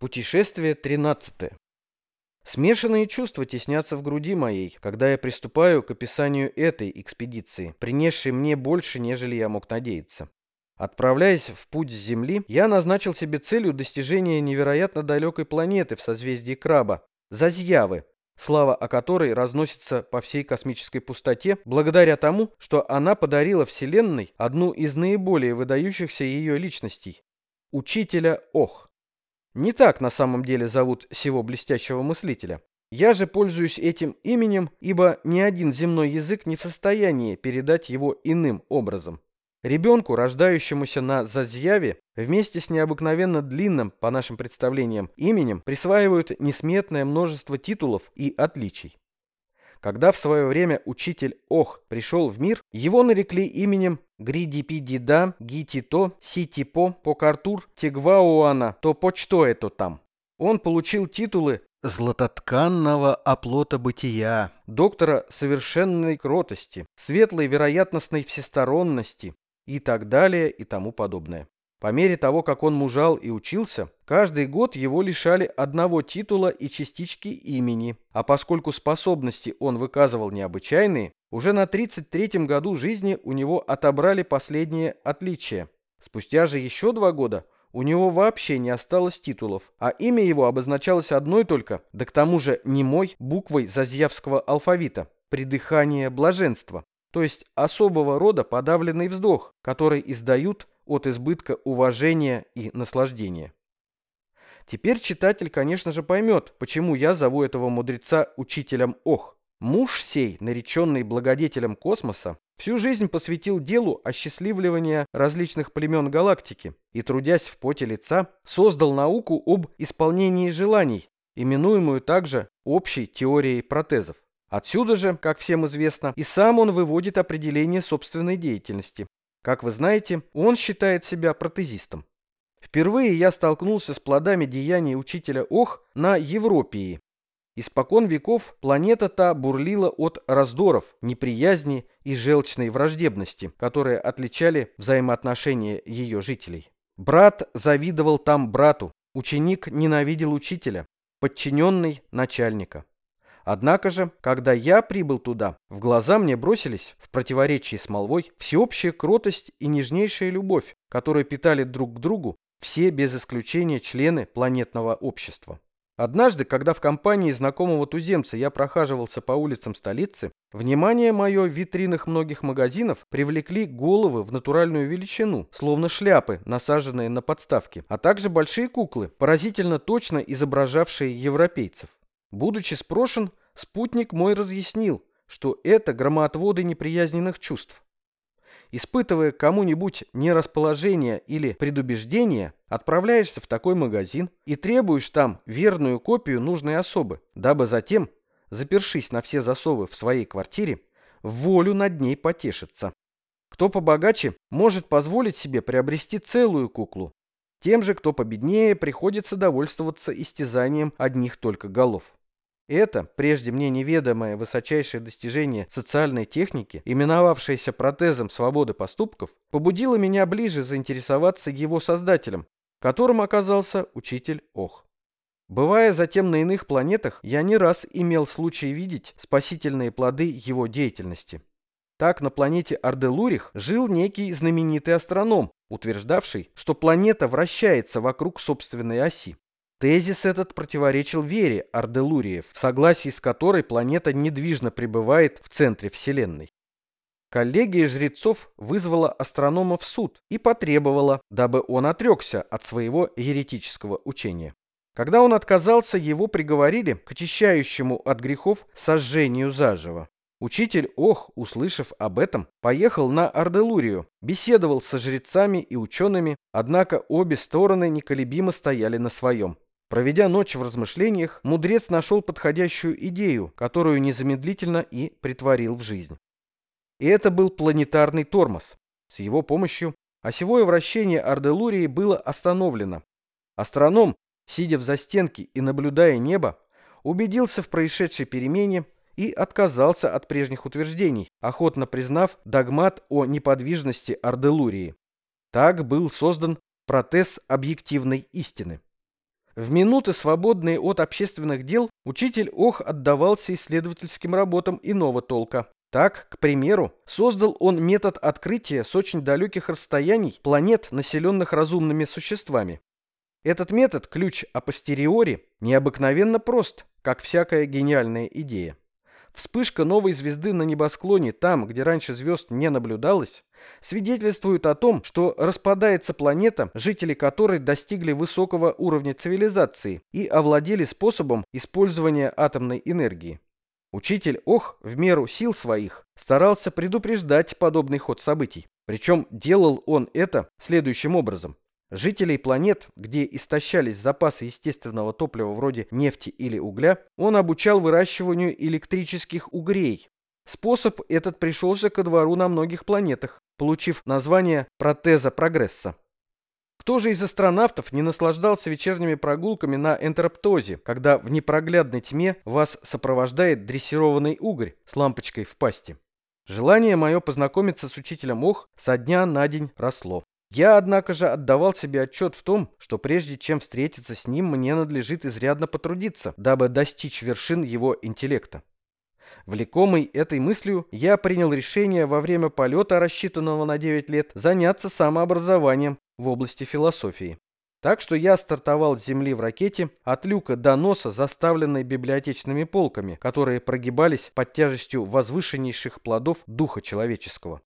Путешествие 13. Смешанные чувства теснятся в груди моей, когда я приступаю к описанию этой экспедиции, принесшей мне больше, нежели я мог надеяться. Отправляясь в путь с Земли, я назначил себе целью достижения невероятно далекой планеты в созвездии Краба, Зазьявы, слава о которой разносится по всей космической пустоте, благодаря тому, что она подарила Вселенной одну из наиболее выдающихся ее личностей – учителя Ох. Не так на самом деле зовут сего блестящего мыслителя. Я же пользуюсь этим именем, ибо ни один земной язык не в состоянии передать его иным образом. Ребенку, рождающемуся на Зазьяве, вместе с необыкновенно длинным, по нашим представлениям, именем присваивают несметное множество титулов и отличий. Когда в свое время учитель Ох пришел в мир, его нарекли именем Гридипидида, Гитито, Ситипо, Покартур, Тегвауана, то почто это там. Он получил титулы златотканного оплота бытия, доктора совершенной кротости, светлой вероятностной всесторонности и так далее и тому подобное. По мере того, как он мужал и учился, каждый год его лишали одного титула и частички имени, а поскольку способности он выказывал необычайные, уже на 33-м году жизни у него отобрали последнее отличие. Спустя же еще два года у него вообще не осталось титулов, а имя его обозначалось одной только, да к тому же немой буквой зазьявского алфавита – придыхание блаженства, то есть особого рода подавленный вздох, который издают от избытка уважения и наслаждения. Теперь читатель, конечно же, поймет, почему я зову этого мудреца учителем Ох. Муж сей, нареченный благодетелем космоса, всю жизнь посвятил делу осчастливливания различных племен галактики и, трудясь в поте лица, создал науку об исполнении желаний, именуемую также общей теорией протезов. Отсюда же, как всем известно, и сам он выводит определение собственной деятельности, как вы знаете, он считает себя протезистом. Впервые я столкнулся с плодами деяний учителя Ох на Европии. Испокон веков планета та бурлила от раздоров, неприязни и желчной враждебности, которые отличали взаимоотношения ее жителей. Брат завидовал там брату, ученик ненавидел учителя, подчиненный начальника. Однако же, когда я прибыл туда, в глаза мне бросились, в противоречии с молвой, всеобщая кротость и нежнейшая любовь, которую питали друг к другу все без исключения члены планетного общества. Однажды, когда в компании знакомого туземца я прохаживался по улицам столицы, внимание мое в витринах многих магазинов привлекли головы в натуральную величину, словно шляпы, насаженные на подставки, а также большие куклы, поразительно точно изображавшие европейцев. Будучи спрошен, спутник мой разъяснил, что это громоотводы неприязненных чувств. Испытывая кому-нибудь нерасположение или предубеждение, отправляешься в такой магазин и требуешь там верную копию нужной особы, дабы затем, запершись на все засовы в своей квартире, волю над ней потешиться. Кто побогаче, может позволить себе приобрести целую куклу. Тем же, кто победнее, приходится довольствоваться истязанием одних только голов. Это, прежде мне неведомое высочайшее достижение социальной техники, именовавшееся протезом свободы поступков, побудило меня ближе заинтересоваться его создателем, которым оказался учитель Ох. Бывая затем на иных планетах, я не раз имел случай видеть спасительные плоды его деятельности. Так на планете Арделурих жил некий знаменитый астроном, утверждавший, что планета вращается вокруг собственной оси. Тезис этот противоречил вере Арделуриев, в согласии с которой планета недвижно пребывает в центре Вселенной. Коллегия жрецов вызвала астронома в суд и потребовала, дабы он отрекся от своего еретического учения. Когда он отказался, его приговорили к очищающему от грехов сожжению заживо. Учитель Ох, услышав об этом, поехал на Арделурию, беседовал со жрецами и учеными, однако обе стороны неколебимо стояли на своем. Проведя ночь в размышлениях, мудрец нашел подходящую идею, которую незамедлительно и притворил в жизнь. И это был планетарный тормоз. С его помощью осевое вращение Арделурии было остановлено. Астроном, сидя в застенке и наблюдая небо, убедился в происшедшей перемене и отказался от прежних утверждений, охотно признав догмат о неподвижности Арделурии. Так был создан протез объективной истины. В минуты, свободные от общественных дел, учитель Ох отдавался исследовательским работам иного толка. Так, к примеру, создал он метод открытия с очень далеких расстояний планет, населенных разумными существами. Этот метод, ключ апостериори, необыкновенно прост, как всякая гениальная идея. Вспышка новой звезды на небосклоне там, где раньше звезд не наблюдалось, свидетельствует о том, что распадается планета, жители которой достигли высокого уровня цивилизации и овладели способом использования атомной энергии. Учитель Ох в меру сил своих старался предупреждать подобный ход событий. Причем делал он это следующим образом. Жителей планет, где истощались запасы естественного топлива вроде нефти или угля, он обучал выращиванию электрических угрей. Способ этот пришелся ко двору на многих планетах, получив название протеза прогресса. Кто же из астронавтов не наслаждался вечерними прогулками на энтероптозе, когда в непроглядной тьме вас сопровождает дрессированный угорь с лампочкой в пасти? Желание мое познакомиться с учителем Ох со дня на день росло. Я, однако же, отдавал себе отчет в том, что прежде чем встретиться с ним, мне надлежит изрядно потрудиться, дабы достичь вершин его интеллекта. Влекомый этой мыслью, я принял решение во время полета, рассчитанного на 9 лет, заняться самообразованием в области философии. Так что я стартовал с земли в ракете от люка до носа, заставленной библиотечными полками, которые прогибались под тяжестью возвышеннейших плодов духа человеческого.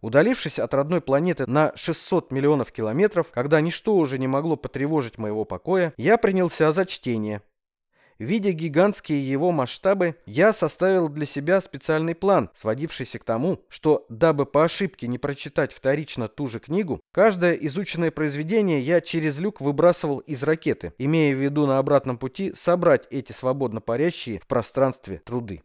Удалившись от родной планеты на 600 миллионов километров, когда ничто уже не могло потревожить моего покоя, я принялся за чтение. Видя гигантские его масштабы, я составил для себя специальный план, сводившийся к тому, что, дабы по ошибке не прочитать вторично ту же книгу, каждое изученное произведение я через люк выбрасывал из ракеты, имея в виду на обратном пути собрать эти свободно парящие в пространстве труды.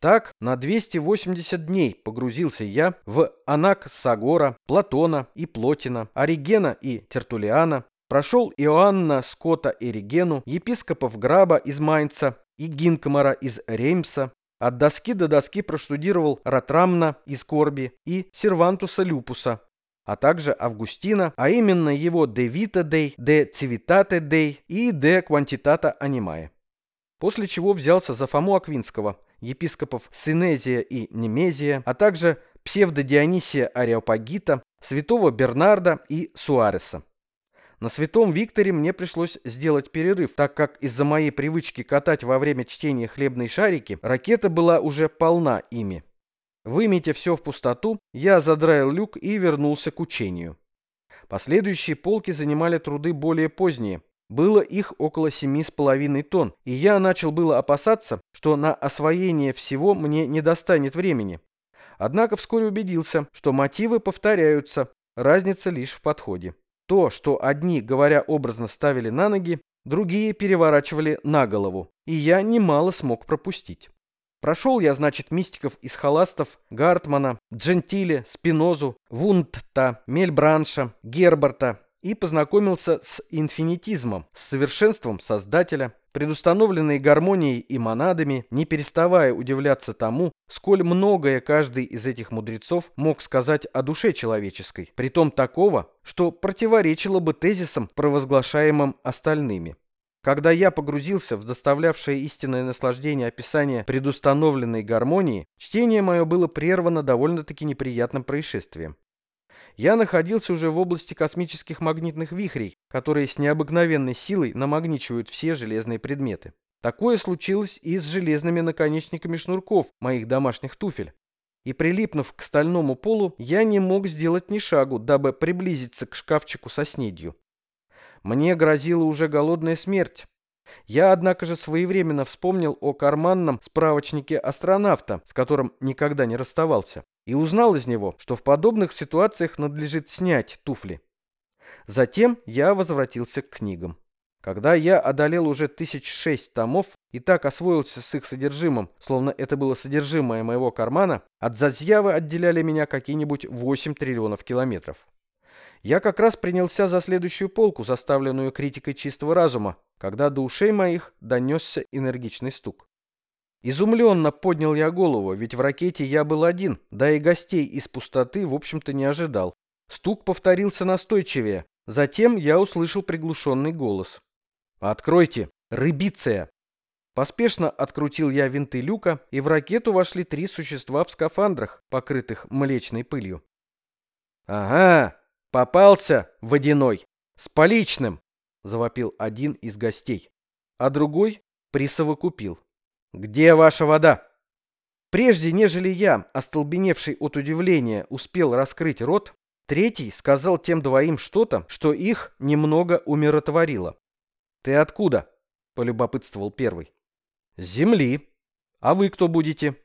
Так, на 280 дней погрузился я в Анак-Сагора, Платона и Плотина, Оригена и Тертулиана, прошел Иоанна Скотта Эригену, епископов Граба из Майнца и Гинкомара из Реймса, от доски до доски проштудировал Ратрамна из Корби и Сервантуса Люпуса, а также Августина, а именно его De Vita Dei, De Civitate Dei и De Quantitata Animae. После чего взялся за Фому Аквинского, епископов Синезия и Немезия, а также псевдодионисия Ареопагита, святого Бернарда и Суареса. На святом Викторе мне пришлось сделать перерыв, так как из-за моей привычки катать во время чтения хлебные шарики, ракета была уже полна ими. Выметя все в пустоту, я задраил люк и вернулся к учению. Последующие полки занимали труды более поздние, было их около семи с половиной тонн, и я начал было опасаться, что на освоение всего мне не достанет времени. Однако вскоре убедился, что мотивы повторяются, разница лишь в подходе. То, что одни, говоря образно, ставили на ноги, другие переворачивали на голову, и я немало смог пропустить. Прошел я, значит, мистиков из холастов Гартмана, Джентиле, Спинозу, Вундта, Мельбранша, Герберта, и познакомился с инфинитизмом, с совершенством Создателя, предустановленной гармонией и монадами, не переставая удивляться тому, сколь многое каждый из этих мудрецов мог сказать о душе человеческой, притом такого, что противоречило бы тезисам, провозглашаемым остальными. Когда я погрузился в доставлявшее истинное наслаждение описание предустановленной гармонии, чтение мое было прервано довольно-таки неприятным происшествием я находился уже в области космических магнитных вихрей, которые с необыкновенной силой намагничивают все железные предметы. Такое случилось и с железными наконечниками шнурков моих домашних туфель. И прилипнув к стальному полу, я не мог сделать ни шагу, дабы приблизиться к шкафчику со снедью. Мне грозила уже голодная смерть. Я, однако же, своевременно вспомнил о карманном справочнике астронавта, с которым никогда не расставался и узнал из него, что в подобных ситуациях надлежит снять туфли. Затем я возвратился к книгам. Когда я одолел уже тысяч шесть томов и так освоился с их содержимым, словно это было содержимое моего кармана, от Зазьявы отделяли меня какие-нибудь 8 триллионов километров. Я как раз принялся за следующую полку, заставленную критикой чистого разума, когда до ушей моих донесся энергичный стук. Изумленно поднял я голову, ведь в ракете я был один, да и гостей из пустоты, в общем-то, не ожидал. Стук повторился настойчивее. Затем я услышал приглушенный голос. «Откройте! Рыбиция!» Поспешно открутил я винты люка, и в ракету вошли три существа в скафандрах, покрытых млечной пылью. «Ага, попался, водяной, с поличным!» — завопил один из гостей, а другой присовокупил. «Где ваша вода?» Прежде нежели я, остолбеневший от удивления, успел раскрыть рот, третий сказал тем двоим что-то, что их немного умиротворило. «Ты откуда?» — полюбопытствовал первый. «Земли. А вы кто будете?»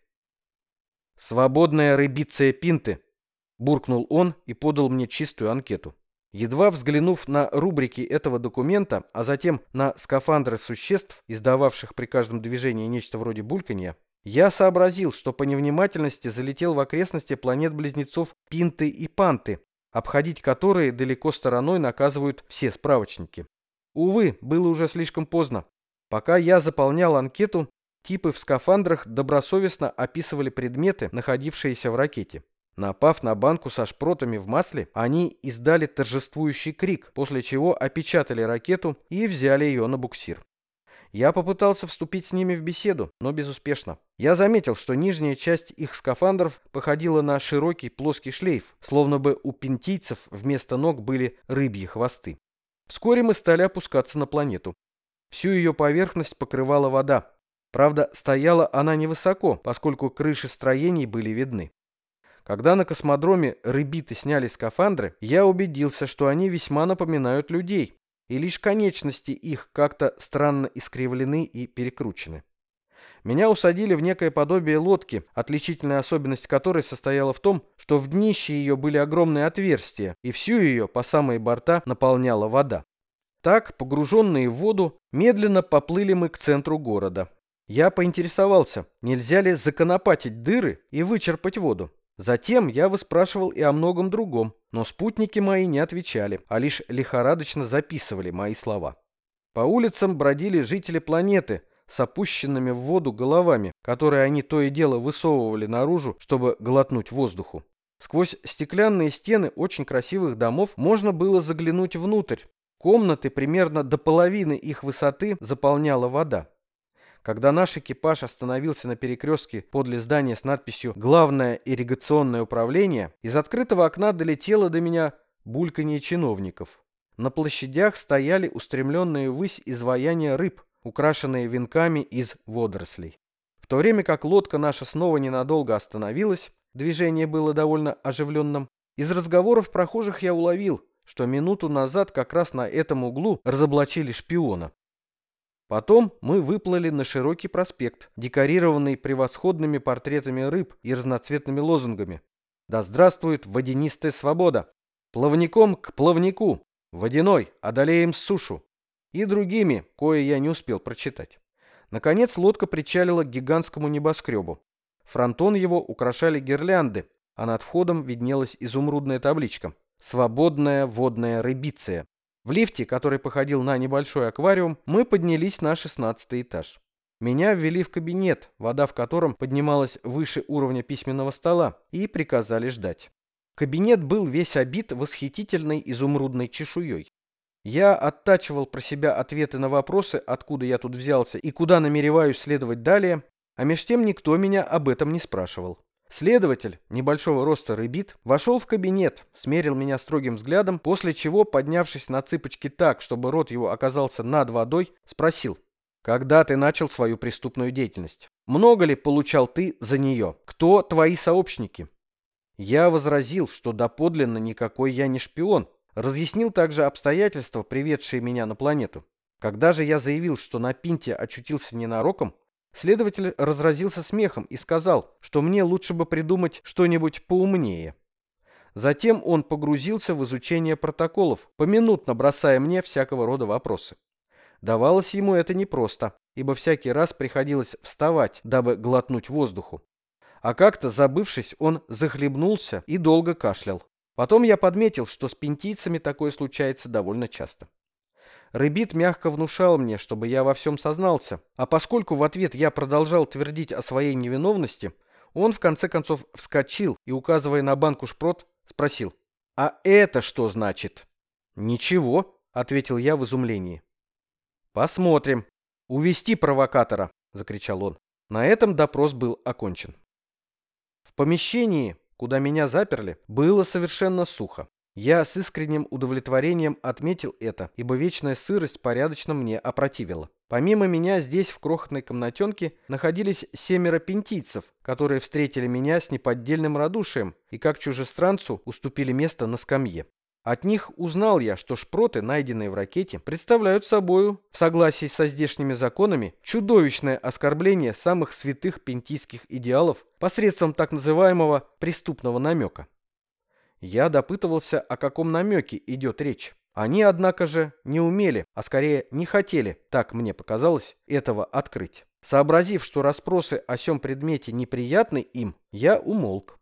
«Свободная рыбиция пинты», — буркнул он и подал мне чистую анкету. Едва взглянув на рубрики этого документа, а затем на скафандры существ, издававших при каждом движении нечто вроде бульканья, я сообразил, что по невнимательности залетел в окрестности планет-близнецов Пинты и Панты, обходить которые далеко стороной наказывают все справочники. Увы, было уже слишком поздно. Пока я заполнял анкету, типы в скафандрах добросовестно описывали предметы, находившиеся в ракете. Напав на банку со шпротами в масле, они издали торжествующий крик, после чего опечатали ракету и взяли ее на буксир. Я попытался вступить с ними в беседу, но безуспешно. Я заметил, что нижняя часть их скафандров походила на широкий плоский шлейф, словно бы у пентийцев вместо ног были рыбьи хвосты. Вскоре мы стали опускаться на планету. Всю ее поверхность покрывала вода. Правда, стояла она невысоко, поскольку крыши строений были видны. Когда на космодроме рыбиты сняли скафандры, я убедился, что они весьма напоминают людей, и лишь конечности их как-то странно искривлены и перекручены. Меня усадили в некое подобие лодки, отличительная особенность которой состояла в том, что в днище ее были огромные отверстия, и всю ее по самые борта наполняла вода. Так, погруженные в воду, медленно поплыли мы к центру города. Я поинтересовался, нельзя ли законопатить дыры и вычерпать воду. Затем я выспрашивал и о многом другом, но спутники мои не отвечали, а лишь лихорадочно записывали мои слова. По улицам бродили жители планеты с опущенными в воду головами, которые они то и дело высовывали наружу, чтобы глотнуть воздуху. Сквозь стеклянные стены очень красивых домов можно было заглянуть внутрь, Комнаты примерно до половины их высоты заполняла вода. Когда наш экипаж остановился на перекрестке подле здания с надписью «Главное ирригационное управление», из открытого окна долетело до меня бульканье чиновников. На площадях стояли устремленные ввысь изваяния рыб, украшенные венками из водорослей. В то время как лодка наша снова ненадолго остановилась, движение было довольно оживленным, из разговоров прохожих я уловил, что минуту назад как раз на этом углу разоблачили шпиона. Потом мы выплыли на широкий проспект, декорированный превосходными портретами рыб и разноцветными лозунгами. «Да здравствует водянистая свобода! Плавником к плавнику! Водяной! Одолеем сушу!» И другими, кое я не успел прочитать. Наконец лодка причалила к гигантскому небоскребу. Фронтон его украшали гирлянды, а над входом виднелась изумрудная табличка Свободная водная рыбиция. В лифте, который походил на небольшой аквариум, мы поднялись на шестнадцатый этаж. Меня ввели в кабинет, вода в котором поднималась выше уровня письменного стола, и приказали ждать. Кабинет был весь обит восхитительной изумрудной чешуей. Я оттачивал про себя ответы на вопросы, откуда я тут взялся и куда намереваюсь следовать далее, а меж тем никто меня об этом не спрашивал. Следователь, небольшого роста рыбит, вошел в кабинет, смерил меня строгим взглядом, после чего, поднявшись на цыпочки так, чтобы рот его оказался над водой, спросил, «Когда ты начал свою преступную деятельность? Много ли получал ты за нее? Кто твои сообщники?» Я возразил, что доподлинно никакой я не шпион, разъяснил также обстоятельства, приведшие меня на планету. Когда же я заявил, что на Пинте очутился ненароком, Следователь разразился смехом и сказал, что мне лучше бы придумать что-нибудь поумнее. Затем он погрузился в изучение протоколов, поминутно бросая мне всякого рода вопросы. Давалось ему это непросто, ибо всякий раз приходилось вставать, дабы глотнуть воздуху. А как-то, забывшись, он захлебнулся и долго кашлял. Потом я подметил, что с пентийцами такое случается довольно часто. Рыбит мягко внушал мне, чтобы я во всем сознался, а поскольку в ответ я продолжал твердить о своей невиновности, он в конце концов вскочил и, указывая на банку шпрот, спросил, «А это что значит?» «Ничего», — ответил я в изумлении. Посмотрим. Увести провокатора, закричал он. На этом допрос был окончен. В помещении, куда меня заперли, было совершенно сухо. Я с искренним удовлетворением отметил это, ибо вечная сырость порядочно мне опротивила. Помимо меня здесь, в крохотной комнатенке, находились семеро пентийцев, которые встретили меня с неподдельным радушием и как чужестранцу уступили место на скамье. От них узнал я, что шпроты, найденные в ракете, представляют собою, в согласии со здешними законами, чудовищное оскорбление самых святых пентийских идеалов посредством так называемого преступного намека. Я допытывался, о каком намеке идет речь. Они, однако же, не умели, а скорее не хотели, так мне показалось, этого открыть. Сообразив, что расспросы о сём предмете неприятны им, я умолк.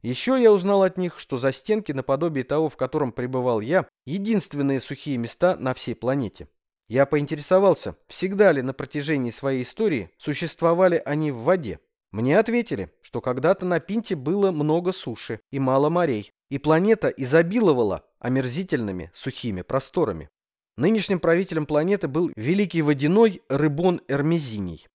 Еще я узнал от них, что за стенки наподобие того, в котором пребывал я, единственные сухие места на всей планете. Я поинтересовался, всегда ли на протяжении своей истории существовали они в воде. Мне ответили, что когда-то на Пинте было много суши и мало морей, и планета изобиловала омерзительными сухими просторами. Нынешним правителем планеты был великий водяной Рыбон Эрмезиний.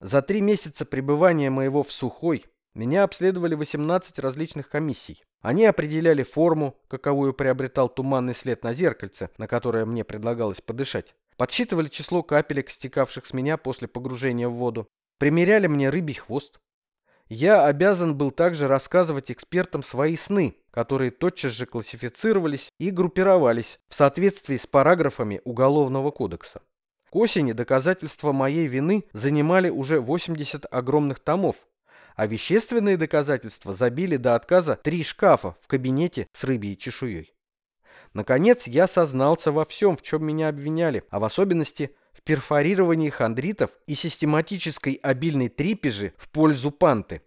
За три месяца пребывания моего в сухой меня обследовали 18 различных комиссий. Они определяли форму, каковую приобретал туманный след на зеркальце, на которое мне предлагалось подышать. Подсчитывали число капелек, стекавших с меня после погружения в воду. Примеряли мне рыбий хвост. Я обязан был также рассказывать экспертам свои сны, которые тотчас же классифицировались и группировались в соответствии с параграфами Уголовного кодекса. К осени доказательства моей вины занимали уже 80 огромных томов, а вещественные доказательства забили до отказа три шкафа в кабинете с рыбьей чешуей. Наконец, я сознался во всем, в чем меня обвиняли, а в особенности в перфорировании хондритов и систематической обильной трипежи в пользу панты.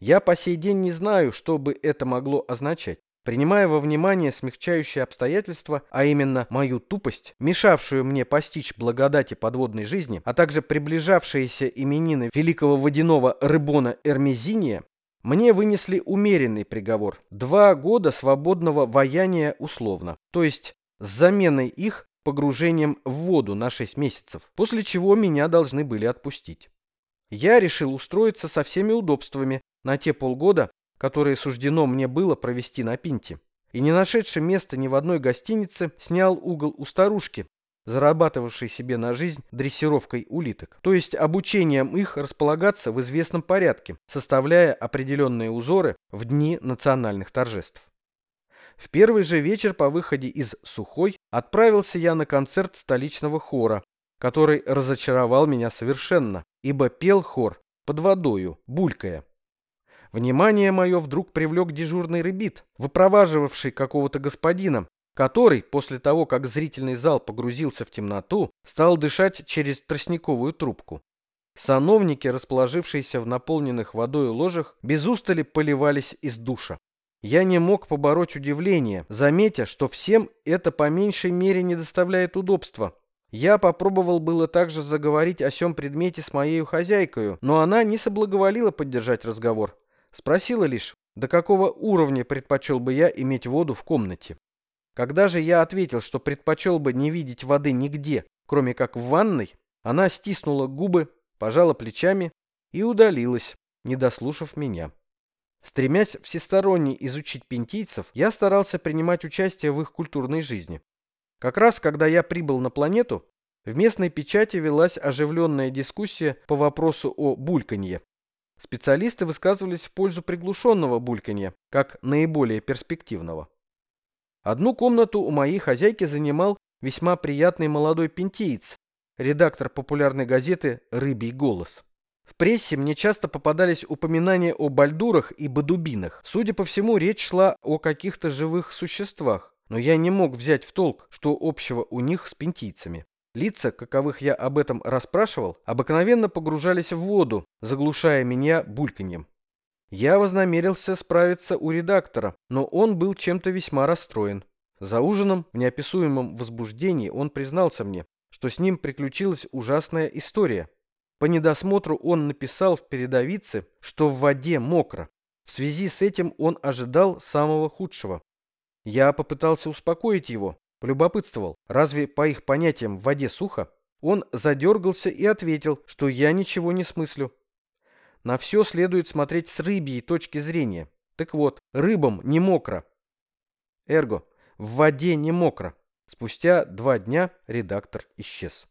Я по сей день не знаю, что бы это могло означать. Принимая во внимание смягчающие обстоятельства, а именно мою тупость, мешавшую мне постичь благодати подводной жизни, а также приближавшиеся именины великого водяного рыбона Эрмезиния, мне вынесли умеренный приговор – два года свободного ваяния условно, то есть с заменой их погружением в воду на 6 месяцев, после чего меня должны были отпустить. Я решил устроиться со всеми удобствами на те полгода, которые суждено мне было провести на Пинте. И не нашедший места ни в одной гостинице, снял угол у старушки, зарабатывавшей себе на жизнь дрессировкой улиток, то есть обучением их располагаться в известном порядке, составляя определенные узоры в дни национальных торжеств. В первый же вечер по выходе из Сухой отправился я на концерт столичного хора, который разочаровал меня совершенно, ибо пел хор под водою, булькая. Внимание мое вдруг привлек дежурный рыбит, выпроваживавший какого-то господина, который, после того, как зрительный зал погрузился в темноту, стал дышать через тростниковую трубку. Сановники, расположившиеся в наполненных водой ложах, без устали поливались из душа. Я не мог побороть удивление, заметя, что всем это по меньшей мере не доставляет удобства. Я попробовал было также заговорить о сём предмете с моей хозяйкою, но она не соблаговолила поддержать разговор. Спросила лишь, до какого уровня предпочел бы я иметь воду в комнате. Когда же я ответил, что предпочел бы не видеть воды нигде, кроме как в ванной, она стиснула губы, пожала плечами и удалилась, не дослушав меня. Стремясь всесторонне изучить пентийцев, я старался принимать участие в их культурной жизни. Как раз, когда я прибыл на планету, в местной печати велась оживленная дискуссия по вопросу о бульканье. Специалисты высказывались в пользу приглушенного бульканья, как наиболее перспективного. Одну комнату у моей хозяйки занимал весьма приятный молодой пентиец, редактор популярной газеты «Рыбий голос». В прессе мне часто попадались упоминания о бальдурах и бадубинах. Судя по всему, речь шла о каких-то живых существах, но я не мог взять в толк, что общего у них с пентийцами. Лица, каковых я об этом расспрашивал, обыкновенно погружались в воду, заглушая меня бульканьем. Я вознамерился справиться у редактора, но он был чем-то весьма расстроен. За ужином, в неописуемом возбуждении, он признался мне, что с ним приключилась ужасная история. По недосмотру он написал в передовице, что в воде мокро. В связи с этим он ожидал самого худшего. Я попытался успокоить его, Полюбопытствовал, разве по их понятиям в воде сухо? Он задергался и ответил, что я ничего не смыслю. На все следует смотреть с рыбьей точки зрения. Так вот, рыбам не мокро. Эрго, в воде не мокро. Спустя два дня редактор исчез.